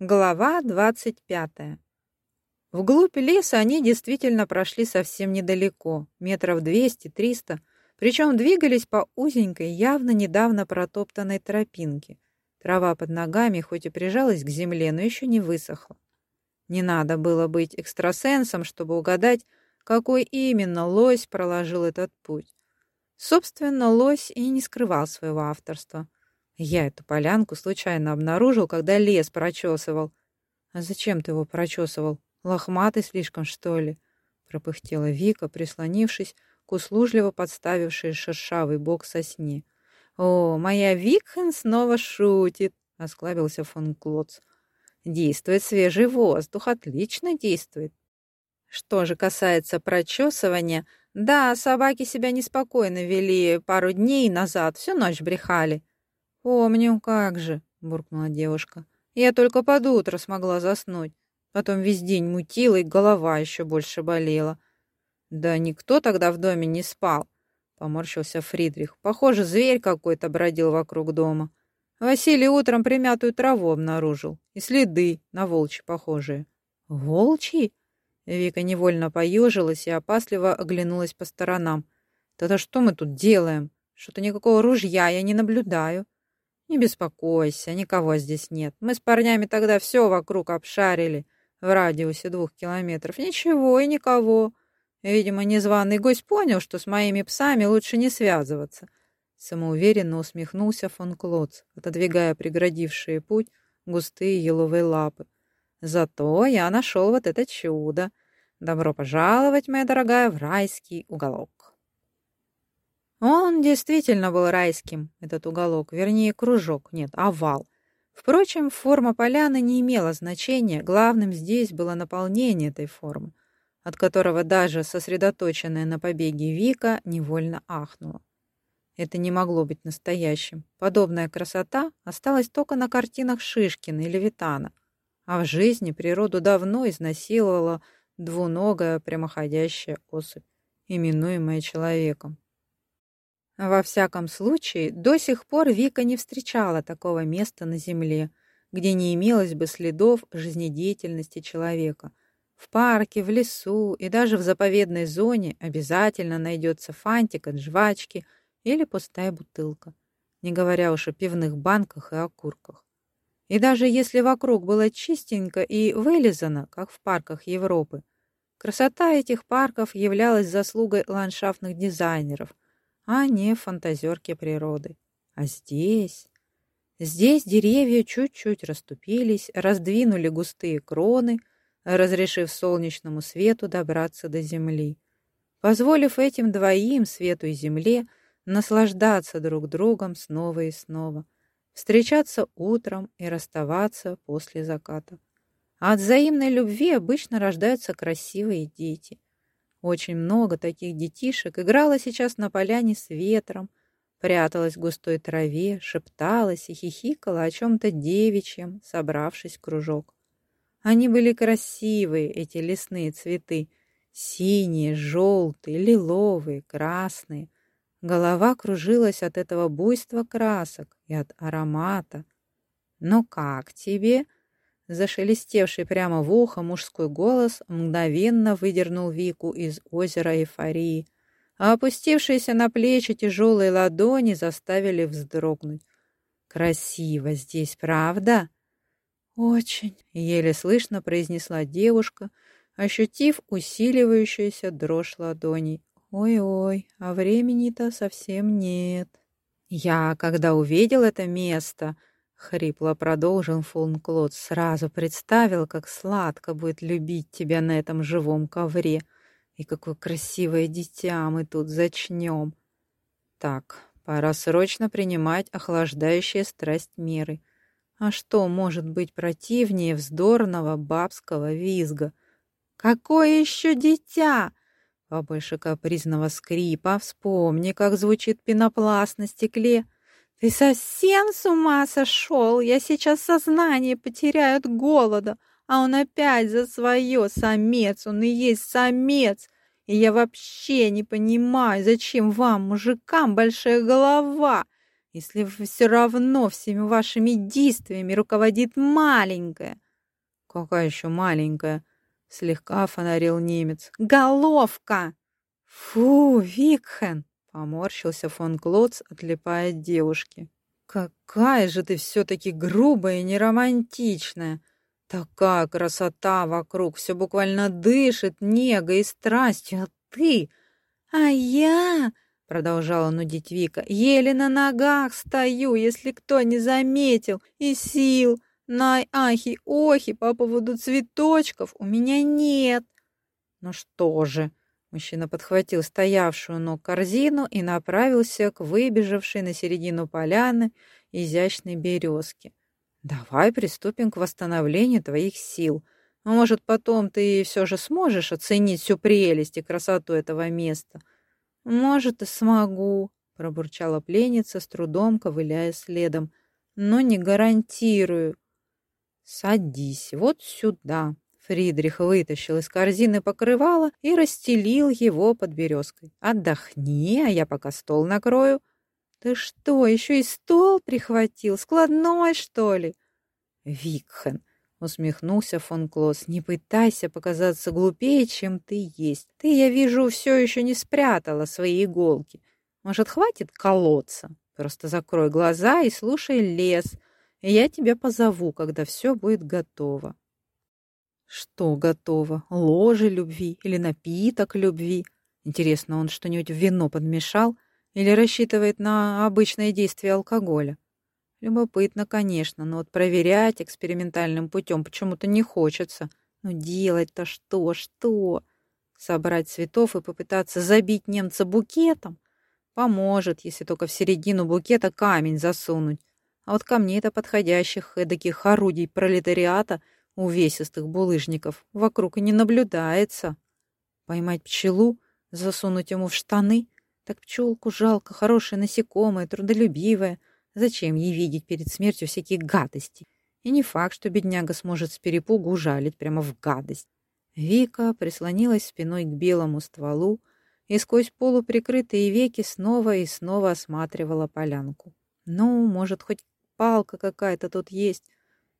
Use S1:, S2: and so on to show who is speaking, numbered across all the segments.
S1: Глава двадцать пятая. Вглубь леса они действительно прошли совсем недалеко, метров двести-триста, причем двигались по узенькой, явно недавно протоптанной тропинке. Трава под ногами хоть и прижалась к земле, но еще не высохла. Не надо было быть экстрасенсом, чтобы угадать, какой именно лось проложил этот путь. Собственно, лось и не скрывал своего авторства. Я эту полянку случайно обнаружил, когда лес прочесывал. А зачем ты его прочесывал? Лохматый слишком, что ли? Пропыхтела Вика, прислонившись к услужливо подставившей шершавый бок сосне. О, моя Викхен снова шутит, осклабился фон Клоц. Действует свежий воздух, отлично действует. Что же касается прочесывания, да, собаки себя неспокойно вели пару дней назад, всю ночь брехали. «Помню, как же», — буркнула девушка. «Я только под утро смогла заснуть. Потом весь день мутила, и голова еще больше болела». «Да никто тогда в доме не спал», — поморщился Фридрих. «Похоже, зверь какой-то бродил вокруг дома. Василий утром примятую траву обнаружил. И следы на волчьи похожие». «Волчьи?» Вика невольно поежилась и опасливо оглянулась по сторонам. «Тогда что мы тут делаем? Что-то никакого ружья я не наблюдаю». Не беспокойся, никого здесь нет. Мы с парнями тогда все вокруг обшарили в радиусе двух километров. Ничего и никого. Видимо, незваный гость понял, что с моими псами лучше не связываться. Самоуверенно усмехнулся фон Клоц, отодвигая преградившие путь густые еловые лапы. Зато я нашел вот это чудо. Добро пожаловать, моя дорогая, в райский уголок. Он действительно был райским, этот уголок, вернее, кружок, нет, овал. Впрочем, форма поляны не имела значения, главным здесь было наполнение этой формы, от которого даже сосредоточенная на побеге Вика невольно ахнула. Это не могло быть настоящим. Подобная красота осталась только на картинах Шишкина или Витана, а в жизни природу давно изнасиловала двуногая прямоходящая особь, именуемая человеком. Во всяком случае, до сих пор Вика не встречала такого места на Земле, где не имелось бы следов жизнедеятельности человека. В парке, в лесу и даже в заповедной зоне обязательно найдется фантик от жвачки или пустая бутылка, не говоря уж о пивных банках и окурках. И даже если вокруг было чистенько и вылизано, как в парках Европы, красота этих парков являлась заслугой ландшафтных дизайнеров – а не фантазерки природы. А здесь... Здесь деревья чуть-чуть расступились, раздвинули густые кроны, разрешив солнечному свету добраться до земли, позволив этим двоим, свету и земле, наслаждаться друг другом снова и снова, встречаться утром и расставаться после заката. А от взаимной любви обычно рождаются красивые дети. Очень много таких детишек играло сейчас на поляне с ветром, пряталась в густой траве, шепталась и хихикала о чем-то девичьем, собравшись в кружок. Они были красивые, эти лесные цветы, синие, желтые, лиловые, красные. Голова кружилась от этого буйства красок и от аромата. «Ну как тебе?» Зашелестевший прямо в ухо мужской голос мгновенно выдернул Вику из озера эйфории, а опустившиеся на плечи тяжелые ладони заставили вздрогнуть. «Красиво здесь, правда?» «Очень», — еле слышно произнесла девушка, ощутив усиливающуюся дрожь ладоней. «Ой-ой, а времени-то совсем нет». «Я, когда увидел это место», Хрипло продолжил фон Клод. Сразу представил, как сладко будет любить тебя на этом живом ковре. И какое красивое дитя мы тут зачнем. Так, пора срочно принимать охлаждающие страсть меры. А что может быть противнее вздорного бабского визга? Какое еще дитя? Побольше капризного скрипа. Вспомни, как звучит пенопласт на стекле. «Ты совсем с ума сошел? Я сейчас сознание потеряю от голода, а он опять за свое, самец, он и есть самец. И я вообще не понимаю, зачем вам, мужикам, большая голова, если все равно всеми вашими действиями руководит маленькая». Какая еще маленькая? Слегка фонарил немец. Головка! Фу, Викхен! Поморщился фон Клоц, отлипая от девушки. Какая же ты все-таки грубая и неромантичная! Такая красота вокруг, все буквально дышит негой и страстью, а ты... А я, продолжала нудить Вика, еле на ногах стою, если кто не заметил, и сил на ахи-охи по поводу цветочков у меня нет. Ну что же, мужчина подхватил стоявшую ног корзину и направился к выбежавшей на середину поляны изящной березке. Давай приступим к восстановлению твоих сил. Может, потом ты все же сможешь оценить всю прелесть и красоту этого места. Может, и смогу, пробурчала пленница, с трудом ковыляя следом. Но не гарантирую. Садись вот сюда. Фридрих вытащил из корзины покрывало и расстелил его под березкой. Отдохни, а я пока стол накрою. Ты что, еще и стол прихватил? Складной, что ли? Викхен, усмехнулся фон Клосс, не пытайся показаться глупее, чем ты есть. Ты, я вижу, все еще не спрятала свои иголки. Может, хватит колоться? Просто закрой глаза и слушай лес, я тебя позову, когда все будет готово. Что готово? Ложе любви или напиток любви? Интересно, он что-нибудь в вино подмешал? Или рассчитывает на обычное действие алкоголя? Любопытно, конечно, но вот проверять экспериментальным путем почему-то не хочется. Ну делать-то что, что? Собрать цветов и попытаться забить немца букетом? Поможет, если только в середину букета камень засунуть. А вот камней-то подходящих эдаких орудий пролетариата, увесистых булыжников, вокруг и не наблюдается. Поймать пчелу, засунуть ему в штаны — так пчелку жалко, хорошая насекомая, трудолюбивая. Зачем ей видеть перед смертью всякие гадости? И не факт, что бедняга сможет с перепугу ужалить прямо в гадость. Вика прислонилась спиной к белому стволу и сквозь полуприкрытые веки снова и снова осматривала полянку. Ну, может, хоть палка какая-то тут есть.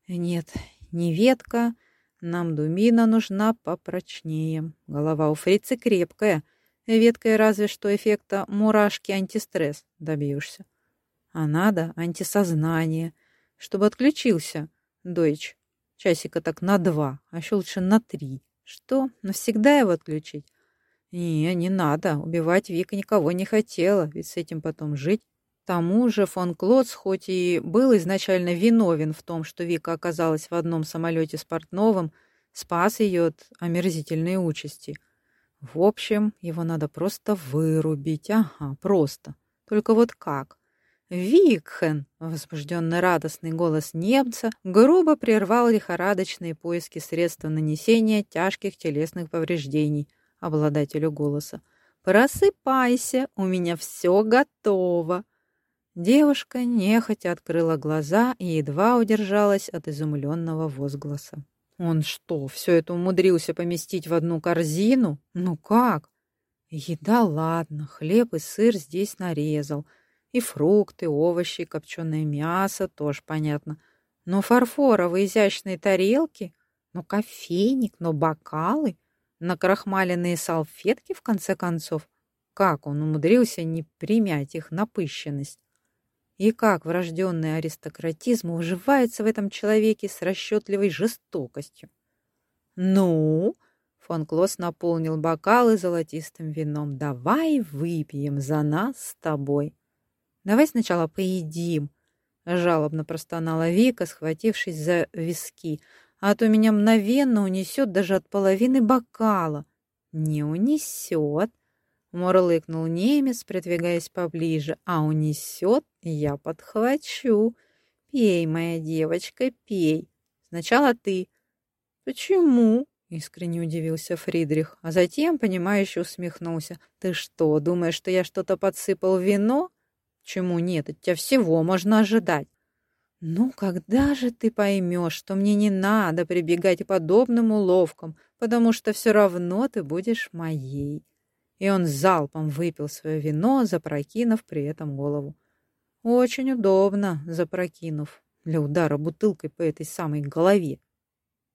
S1: Нет, не ветка, нам думина нужна попрочнее. Голова у фрицы крепкая — Веткой разве что эффекта мурашки-антистресс добьешься. А надо антисознание, чтобы отключился, дойч. Часика так на два, а еще лучше на три. Что, навсегда его отключить? Не, не надо. Убивать Вика никого не хотела, ведь с этим потом жить. Тому же фон Клоц, хоть и был изначально виновен в том, что Вика оказалась в одном самолете с Портновым, спас ее от омерзительной участи — в общем, его надо просто вырубить. Ага, просто. Только вот как? Викхен, возбужденно радостный голос немца, грубо прервал лихорадочные поиски средства нанесения тяжких телесных повреждений обладателю голоса. «Просыпайся, у меня все готово!» Девушка нехотя открыла глаза и едва удержалась от изумленного возгласа. Он что, все это умудрился поместить в одну корзину? Ну как? Еда, ладно, хлеб и сыр здесь нарезал. И фрукты, овощи, копченое мясо, тоже понятно. Но фарфоровые изящные тарелки, но кофейник, но бокалы, накрахмаленные салфетки, в конце концов. Как он умудрился не примять их напыщенность? И как врожденный аристократизм уживается в этом человеке с расчетливой жестокостью. «Ну?» — фон Клосс наполнил бокалы золотистым вином. «Давай выпьем за нас с тобой». «Давай сначала поедим», — жалобно простонала Вика, схватившись за виски. «А то меня мгновенно унесет даже от половины бокала». «Не унесет», Мурлыкнул немец, придвигаясь поближе. А унесет, я подхвачу. Пей, моя девочка, пей. Сначала ты. Почему? Искренне удивился Фридрих, а затем, понимающе усмехнулся. Ты что, думаешь, что я что-то подсыпал в вино? Чему нет, от тебя всего можно ожидать. Ну, когда же ты поймешь, что мне не надо прибегать к подобным уловкам, потому что все равно ты будешь моей? И он залпом выпил свое вино, запрокинув при этом голову. Очень удобно, запрокинув, для удара бутылкой по этой самой голове.